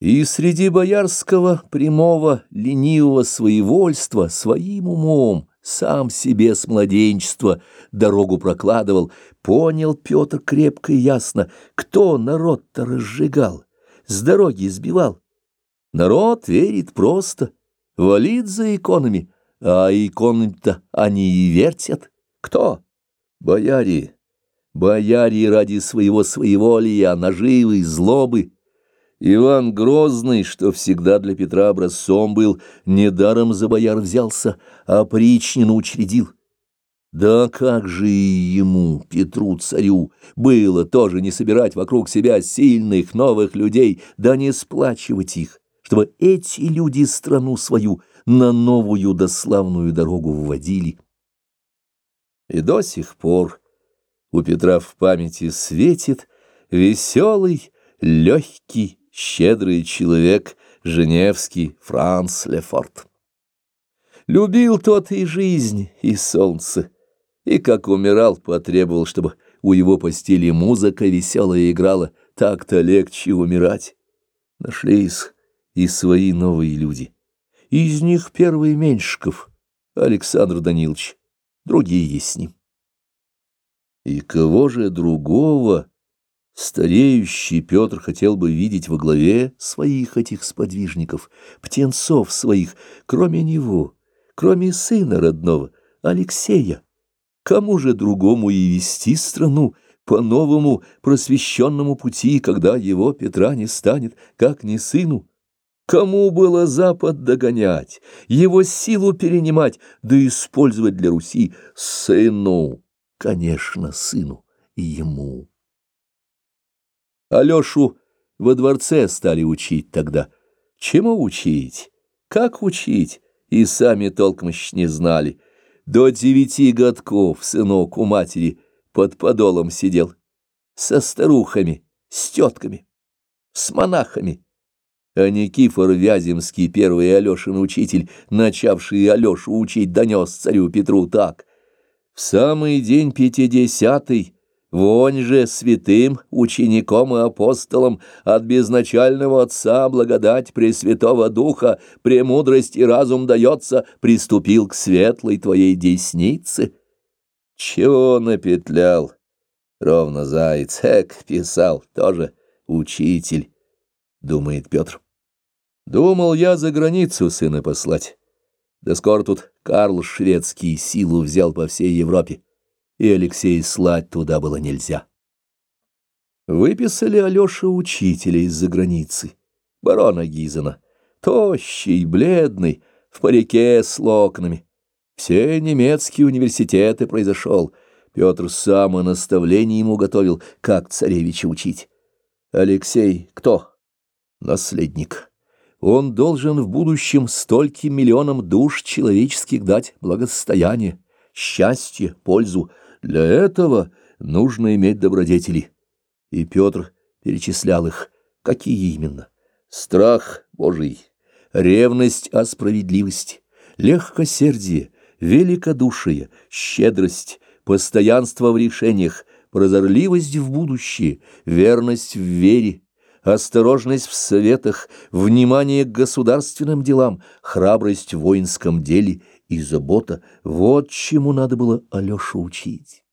И среди боярского прямого ленивого своевольства своим умом сам себе с младенчества дорогу прокладывал, понял Петр крепко и ясно, кто народ-то разжигал, с дороги сбивал. Народ верит просто, валит за иконами, а иконами-то они и вертят. Кто? Бояре. Бояре ради своего своеволия, наживы, злобы — Иван Грозный, что всегда для Петра образцом был, недаром за бояр взялся, а причнину учредил. Да как же и ему, Петру-царю, было тоже не собирать вокруг себя сильных новых людей, да не сплачивать их, чтобы эти люди страну свою на новую да славную дорогу вводили. И до сих пор у Петра в памяти светит веселый, легкий, щедрый человек, Женевский Франц Лефорт. Любил тот и жизнь, и солнце, и, как умирал, потребовал, чтобы у его постели музыка веселая играла, так-то легче умирать. Нашлись и свои новые люди. Из них первый Меньшиков, Александр Данилович, другие с ним. И кого же другого Стареющий Петр хотел бы видеть во главе своих этих сподвижников, птенцов своих, кроме него, кроме сына родного, Алексея. Кому же другому и вести страну по новому просвещенному пути, когда его Петра не станет, как не сыну? Кому было Запад догонять, его силу перенимать, да использовать для Руси сыну, конечно, сыну и ему. Алешу во дворце стали учить тогда. Чему учить? Как учить? И сами толком еще не знали. До девяти годков сынок у матери под подолом сидел. Со старухами, с тетками, с монахами. А Никифор Вяземский, первый Алешин учитель, начавший Алешу учить, донес царю Петру так. В самый день пятидесятый Вонь же святым, учеником и апостолом от безначального Отца благодать Пресвятого Духа, премудрость и разум дается, приступил к светлой твоей деснице. Чего напетлял? Ровно заяц, эк, писал, тоже учитель, думает Петр. Думал я за границу сына послать. Да скоро тут Карл Шведский силу взял по всей Европе и Алексей слать туда было нельзя. Выписали Алёша учителя из-за границы, барона Гизена, тощий, бледный, в парике с локонами. Все немецкие университеты произошел. Петр сам и наставление ему готовил, как царевича учить. Алексей кто? Наследник. Он должен в будущем стольким миллионам душ человеческих дать благосостояние, счастье, пользу, для этого нужно иметь добродетели. И Петр перечислял их. Какие именно? Страх Божий, ревность о справедливости, легкосердие, великодушие, щедрость, постоянство в решениях, прозорливость в будущее, верность в вере, осторожность в советах, внимание к государственным делам, храбрость в воинском деле и забота — вот чему надо было Алешу учить.